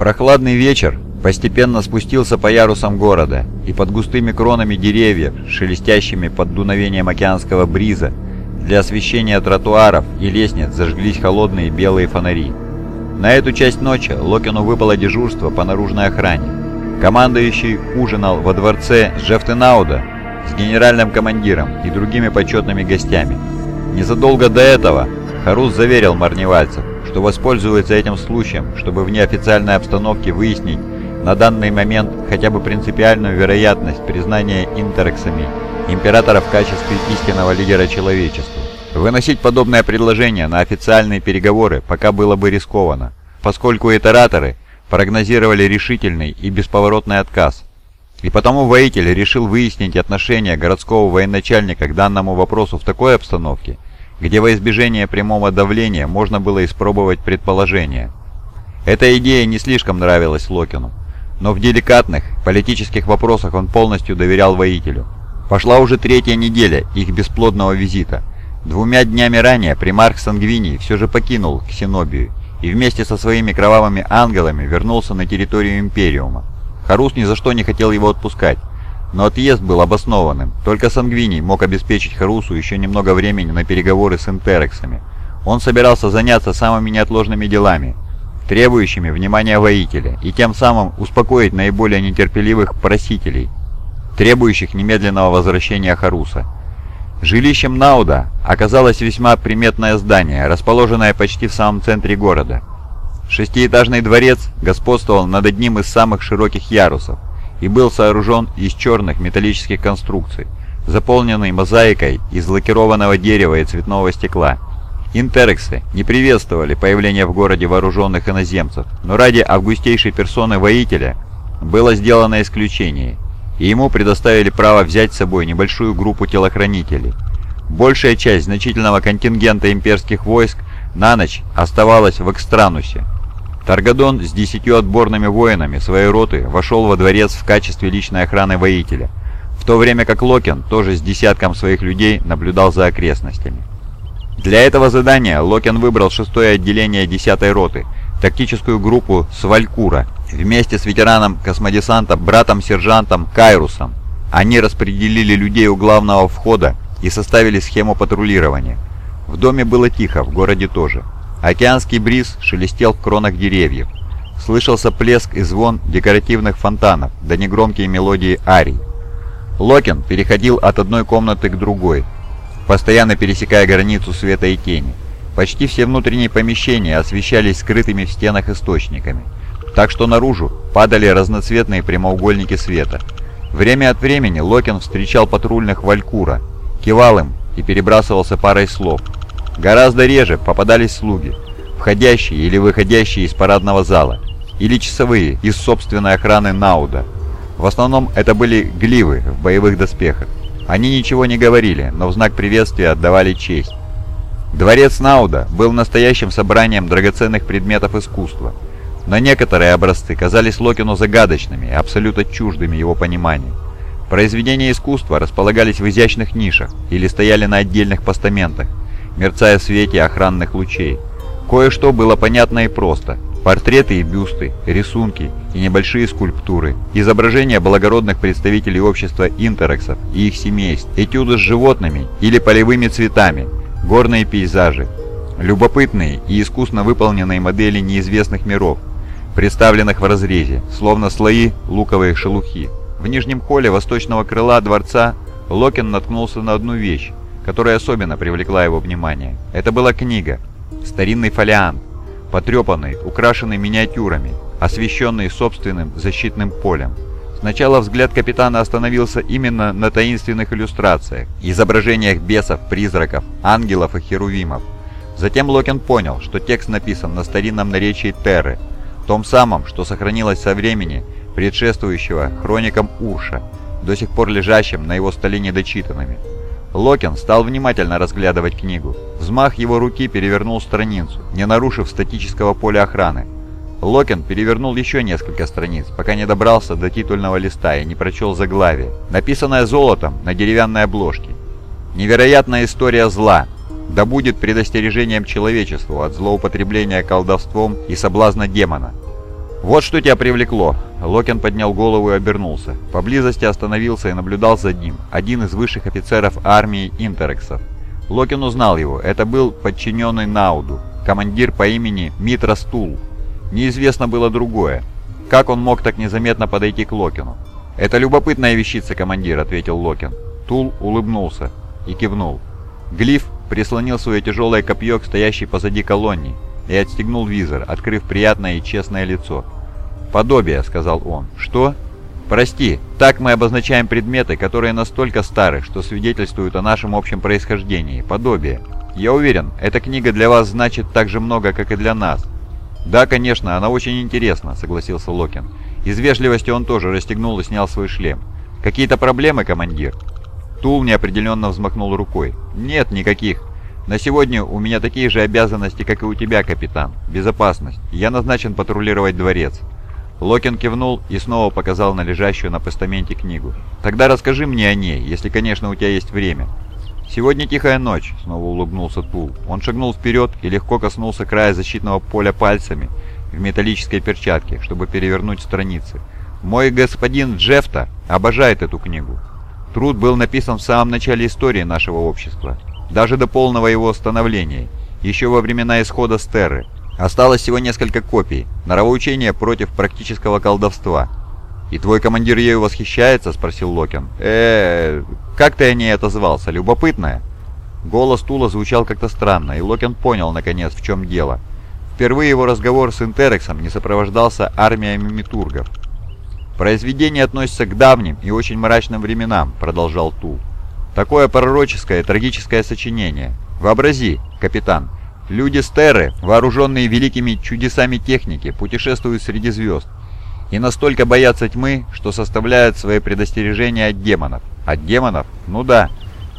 Прохладный вечер постепенно спустился по ярусам города, и под густыми кронами деревьев, шелестящими под дуновением океанского бриза, для освещения тротуаров и лестниц зажглись холодные белые фонари. На эту часть ночи Локину выпало дежурство по наружной охране. Командующий ужинал во дворце Джефтенауда с генеральным командиром и другими почетными гостями. Незадолго до этого Харус заверил Марневальцев, что воспользуется этим случаем, чтобы в неофициальной обстановке выяснить на данный момент хотя бы принципиальную вероятность признания интерексами императора в качестве истинного лидера человечества. Выносить подобное предложение на официальные переговоры пока было бы рискованно, поскольку итераторы прогнозировали решительный и бесповоротный отказ. И потому воитель решил выяснить отношение городского военачальника к данному вопросу в такой обстановке, где во избежание прямого давления можно было испробовать предположение. Эта идея не слишком нравилась Локину, но в деликатных политических вопросах он полностью доверял воителю. Пошла уже третья неделя их бесплодного визита. Двумя днями ранее примарх Сангвиний все же покинул Ксенобию и вместе со своими кровавыми ангелами вернулся на территорию Империума. Харус ни за что не хотел его отпускать, но отъезд был обоснованным. Только Сангвиний мог обеспечить Харусу еще немного времени на переговоры с интерексами. Он собирался заняться самыми неотложными делами, требующими внимания воителя, и тем самым успокоить наиболее нетерпеливых просителей, требующих немедленного возвращения Харуса. Жилищем Науда оказалось весьма приметное здание, расположенное почти в самом центре города. Шестиэтажный дворец господствовал над одним из самых широких ярусов, и был сооружен из черных металлических конструкций, заполненный мозаикой из лакированного дерева и цветного стекла. Интерексы не приветствовали появление в городе вооруженных иноземцев, но ради августейшей персоны воителя было сделано исключение, и ему предоставили право взять с собой небольшую группу телохранителей. Большая часть значительного контингента имперских войск на ночь оставалась в Экстранусе, Таргадон с десятью отборными воинами своей роты вошел во дворец в качестве личной охраны воителя, в то время как Локин тоже с десятком своих людей наблюдал за окрестностями. Для этого задания Локин выбрал шестое отделение 10 роты, тактическую группу Свалькура, вместе с ветераном космодесанта братом-сержантом Кайрусом. Они распределили людей у главного входа и составили схему патрулирования. В доме было тихо, в городе тоже. Океанский бриз шелестел в кронах деревьев. Слышался плеск и звон декоративных фонтанов, да негромкие мелодии арий. Локин переходил от одной комнаты к другой, постоянно пересекая границу света и тени. Почти все внутренние помещения освещались скрытыми в стенах источниками, так что наружу падали разноцветные прямоугольники света. Время от времени Локин встречал патрульных Валькура, кивал им и перебрасывался парой слов – Гораздо реже попадались слуги, входящие или выходящие из парадного зала, или часовые из собственной охраны Науда. В основном это были гливы в боевых доспехах. Они ничего не говорили, но в знак приветствия отдавали честь. Дворец Науда был настоящим собранием драгоценных предметов искусства, но некоторые образцы казались Локину загадочными абсолютно чуждыми его пониманию. Произведения искусства располагались в изящных нишах или стояли на отдельных постаментах, мерцая в свете охранных лучей. Кое-что было понятно и просто. Портреты и бюсты, рисунки и небольшие скульптуры, изображения благородных представителей общества интерексов и их семейств, этюды с животными или полевыми цветами, горные пейзажи, любопытные и искусно выполненные модели неизвестных миров, представленных в разрезе, словно слои луковой шелухи. В нижнем холле восточного крыла дворца Локин наткнулся на одну вещь, которая особенно привлекла его внимание. Это была книга, старинный фолиант, потрепанный, украшенный миниатюрами, освещенный собственным защитным полем. Сначала взгляд капитана остановился именно на таинственных иллюстрациях, изображениях бесов, призраков, ангелов и херувимов. Затем Локин понял, что текст написан на старинном наречии Терры, том самом, что сохранилось со времени, предшествующего хроникам Урша, до сих пор лежащим на его столе недочитанными. Локин стал внимательно разглядывать книгу. Взмах его руки перевернул страницу, не нарушив статического поля охраны. Локин перевернул еще несколько страниц, пока не добрался до титульного листа и не прочел заглавие, написанное золотом на деревянной обложке. «Невероятная история зла. Да будет предостережением человечеству от злоупотребления колдовством и соблазна демона». «Вот что тебя привлекло!» Локин поднял голову и обернулся. Поблизости остановился и наблюдал за ним один из высших офицеров армии Интерексов. Локин узнал его. Это был подчиненный Науду, командир по имени Митра Стул. Неизвестно было другое. Как он мог так незаметно подойти к Локину? «Это любопытная вещица, командир», — ответил Локин. Тул улыбнулся и кивнул. Глиф прислонил свое тяжелое копье к стоящей позади колонне и отстегнул визор, открыв приятное и честное лицо. «Подобие», — сказал он. «Что?» «Прости, так мы обозначаем предметы, которые настолько стары, что свидетельствуют о нашем общем происхождении. Подобие. Я уверен, эта книга для вас значит так же много, как и для нас». «Да, конечно, она очень интересна», — согласился Локин. Из вежливости он тоже расстегнул и снял свой шлем. «Какие-то проблемы, командир?» Тул неопределенно взмахнул рукой. «Нет, никаких. На сегодня у меня такие же обязанности, как и у тебя, капитан. Безопасность. Я назначен патрулировать дворец». Локин кивнул и снова показал на лежащую на постаменте книгу. «Тогда расскажи мне о ней, если, конечно, у тебя есть время». «Сегодня тихая ночь», — снова улыбнулся Тул. Он шагнул вперед и легко коснулся края защитного поля пальцами в металлической перчатке, чтобы перевернуть страницы. «Мой господин Джефта обожает эту книгу. Труд был написан в самом начале истории нашего общества, даже до полного его становления, еще во времена исхода Стерры. Осталось всего несколько копий, норовоучение против практического колдовства. «И твой командир ею восхищается?» — спросил Локин. э как ты о ней отозвался? Любопытная?» Голос Тула звучал как-то странно, и Локин понял, наконец, в чем дело. Впервые его разговор с Интерексом не сопровождался армиями митургов. «Произведение относится к давним и очень мрачным временам», — продолжал Тул. «Такое пророческое, трагическое сочинение. Вообрази, капитан, люди Стеры, вооруженные великими чудесами техники, путешествуют среди звезд и настолько боятся тьмы, что составляют свои предостережения от демонов. От демонов? Ну да.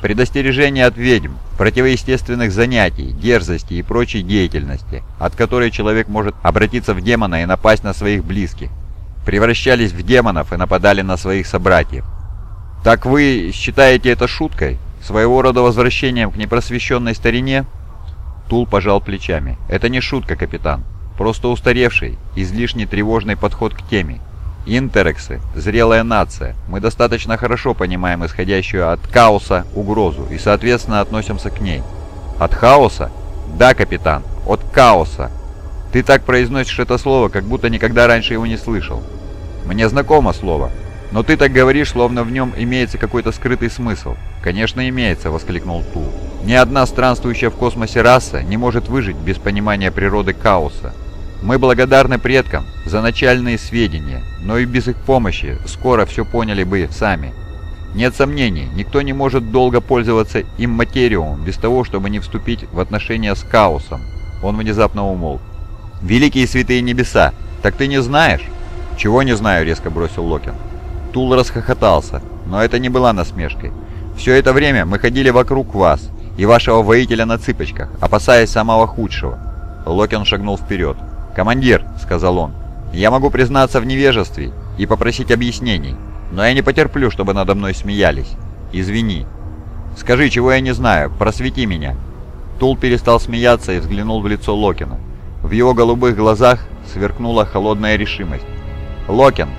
Предостережения от ведьм, противоестественных занятий, дерзости и прочей деятельности, от которой человек может обратиться в демона и напасть на своих близких превращались в демонов и нападали на своих собратьев. Так вы считаете это шуткой? Своего рода возвращением к непросвещенной старине? Тул пожал плечами. Это не шутка, капитан. Просто устаревший, излишне тревожный подход к теме. Интерексы – зрелая нация. Мы достаточно хорошо понимаем исходящую от хаоса угрозу и, соответственно, относимся к ней. От хаоса? Да, капитан, от хаоса. Ты так произносишь это слово, как будто никогда раньше его не слышал. Мне знакомо слово, но ты так говоришь, словно в нем имеется какой-то скрытый смысл. Конечно, имеется, воскликнул Тул. Ни одна странствующая в космосе раса не может выжить без понимания природы хаоса. Мы благодарны предкам за начальные сведения, но и без их помощи скоро все поняли бы сами. Нет сомнений, никто не может долго пользоваться им материумом без того, чтобы не вступить в отношения с хаосом. Он внезапно умолк. «Великие святые небеса! Так ты не знаешь?» «Чего не знаю?» — резко бросил Локин. Тул расхохотался, но это не была насмешкой. «Все это время мы ходили вокруг вас и вашего воителя на цыпочках, опасаясь самого худшего». Локин шагнул вперед. «Командир», — сказал он, — «я могу признаться в невежестве и попросить объяснений, но я не потерплю, чтобы надо мной смеялись. Извини. Скажи, чего я не знаю, просвети меня». Тул перестал смеяться и взглянул в лицо Локина. В его голубых глазах сверкнула холодная решимость. «Локин,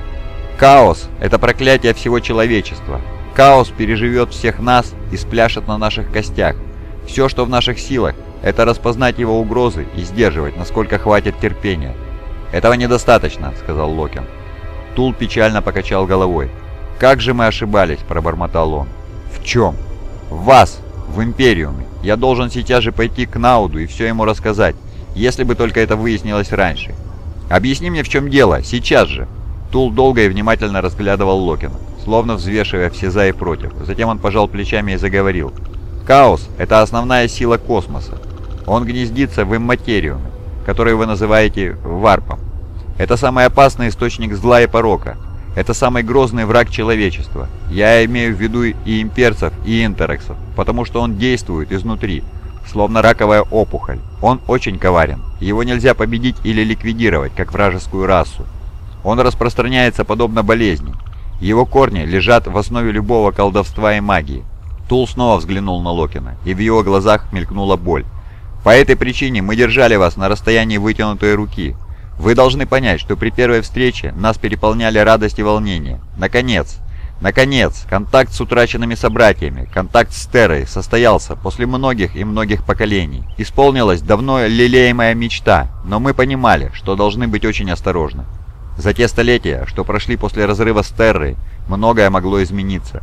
хаос — это проклятие всего человечества. Хаос переживет всех нас и спляшет на наших костях. Все, что в наших силах, это распознать его угрозы и сдерживать, насколько хватит терпения». «Этого недостаточно», — сказал Локин. Тул печально покачал головой. «Как же мы ошибались», — пробормотал он. «В чем?» «В вас, в Империуме. Я должен сейчас же пойти к Науду и все ему рассказать. Если бы только это выяснилось раньше. Объясни мне, в чем дело, сейчас же. Тул долго и внимательно разглядывал Локина, словно взвешивая все за и против. Затем он пожал плечами и заговорил. Хаос — это основная сила космоса. Он гнездится в имматериуме, который вы называете варпом. Это самый опасный источник зла и порока. Это самый грозный враг человечества. Я имею в виду и имперцев, и интерексов, потому что он действует изнутри, словно раковая опухоль. Он очень коварен. Его нельзя победить или ликвидировать, как вражескую расу. Он распространяется подобно болезни. Его корни лежат в основе любого колдовства и магии. Тул снова взглянул на Локина, и в его глазах мелькнула боль. «По этой причине мы держали вас на расстоянии вытянутой руки. Вы должны понять, что при первой встрече нас переполняли радость и волнение. Наконец, наконец, контакт с утраченными собратьями, контакт с Террой состоялся после многих и многих поколений. Исполнилась давно лелеемая мечта, но мы понимали, что должны быть очень осторожны. За те столетия, что прошли после разрыва с Террой, многое могло измениться.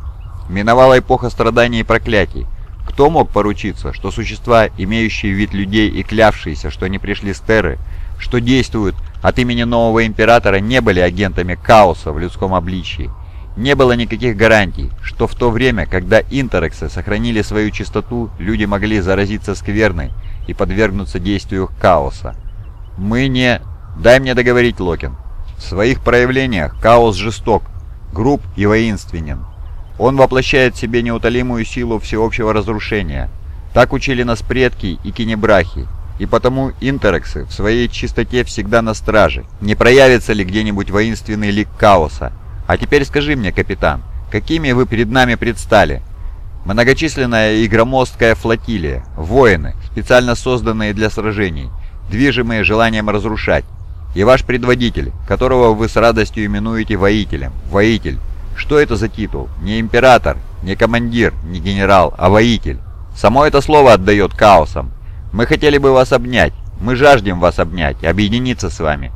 Миновала эпоха страданий и проклятий. Кто мог поручиться, что существа, имеющие вид людей и клявшиеся, что они пришли с Терры, что действуют от имени нового императора, не были агентами хаоса в людском обличии? Не было никаких гарантий, что в то время, когда интерексы сохранили свою чистоту, люди могли заразиться скверной и подвергнуться действию хаоса. Мы не... Дай мне договорить, Локин. В своих проявлениях хаос жесток, груб и воинственен. Он воплощает в себе неутолимую силу всеобщего разрушения. Так учили нас предки и кинебрахи, и потому интерексы в своей чистоте всегда на страже. Не проявится ли где-нибудь воинственный лик хаоса? А теперь скажи мне, капитан, какими вы перед нами предстали? Многочисленная и громоздкая флотилия, воины, специально созданные для сражений, движимые желанием разрушать, и ваш предводитель, которого вы с радостью именуете воителем. Воитель. Что это за титул? Не император, не командир, не генерал, а воитель. Само это слово отдает хаосом. Мы хотели бы вас обнять. Мы жаждем вас обнять, объединиться с вами.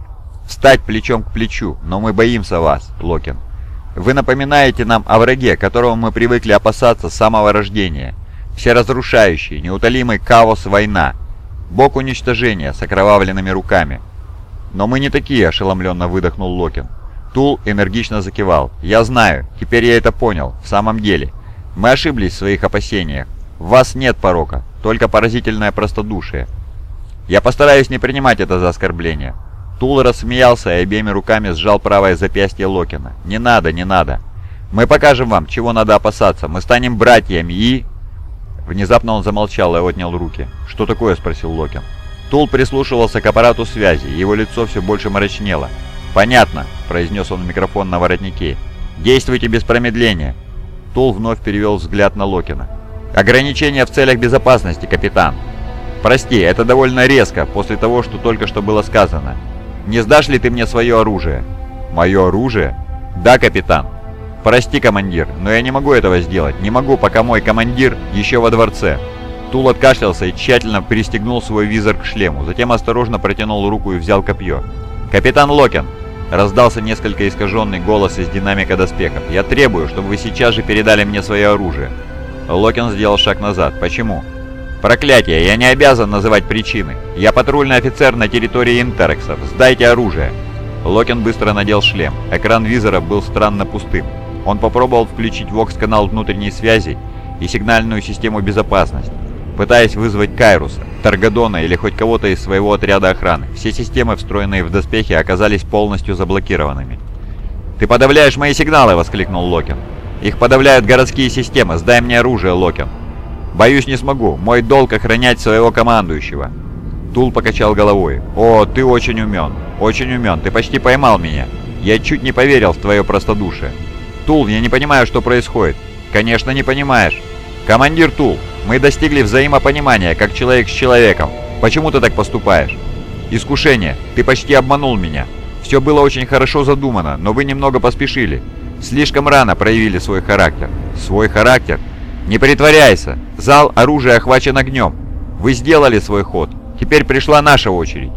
Встать плечом к плечу, но мы боимся вас, Локин. Вы напоминаете нам о враге, которого мы привыкли опасаться с самого рождения. Всеразрушающий, неутолимый хаос война. Бог уничтожения с окровавленными руками. «Но мы не такие», — ошеломленно выдохнул Локин. Тул энергично закивал. «Я знаю. Теперь я это понял. В самом деле. Мы ошиблись в своих опасениях. В вас нет порока, только поразительное простодушие. Я постараюсь не принимать это за оскорбление». Тул рассмеялся и обеими руками сжал правое запястье Локина. «Не надо, не надо. Мы покажем вам, чего надо опасаться. Мы станем братьями и...» Внезапно он замолчал и отнял руки. «Что такое?» — спросил Локин. Тул прислушивался к аппарату связи, его лицо все больше мрачнело. «Понятно», — произнес он в микрофон на воротнике. «Действуйте без промедления». Тул вновь перевел взгляд на Локина. «Ограничения в целях безопасности, капитан». «Прости, это довольно резко, после того, что только что было сказано. Не сдашь ли ты мне свое оружие?» «Мое оружие?» «Да, капитан». «Прости, командир, но я не могу этого сделать. Не могу, пока мой командир еще во дворце». Тул откашлялся и тщательно пристегнул свой визор к шлему, затем осторожно протянул руку и взял копье. «Капитан Локин!» Раздался несколько искаженный голос из динамика доспехов. «Я требую, чтобы вы сейчас же передали мне свое оружие». Локин сделал шаг назад. «Почему?» «Проклятие! Я не обязан называть причины. Я патрульный офицер на территории Интерексов. Сдайте оружие!» Локин быстро надел шлем. Экран визора был странно пустым. Он попробовал включить вокс-канал внутренней связи и сигнальную систему безопасности пытаясь вызвать Кайруса, Таргадона или хоть кого-то из своего отряда охраны. Все системы, встроенные в доспехи, оказались полностью заблокированными. «Ты подавляешь мои сигналы!» — воскликнул Локин. «Их подавляют городские системы. Сдай мне оружие, Локин!» «Боюсь, не смогу. Мой долг охранять своего командующего». Тул покачал головой. «О, ты очень умен. Очень умен. Ты почти поймал меня. Я чуть не поверил в твое простодушие. Тул, я не понимаю, что происходит». «Конечно, не понимаешь. Командир Тул, мы достигли взаимопонимания, как человек с человеком. Почему ты так поступаешь? Искушение. Ты почти обманул меня. Все было очень хорошо задумано, но вы немного поспешили. Слишком рано проявили свой характер. Свой характер? Не притворяйся. Зал оружия охвачен огнем. Вы сделали свой ход. Теперь пришла наша очередь.